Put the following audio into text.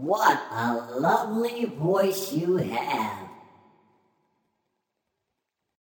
What a lovely voice you have.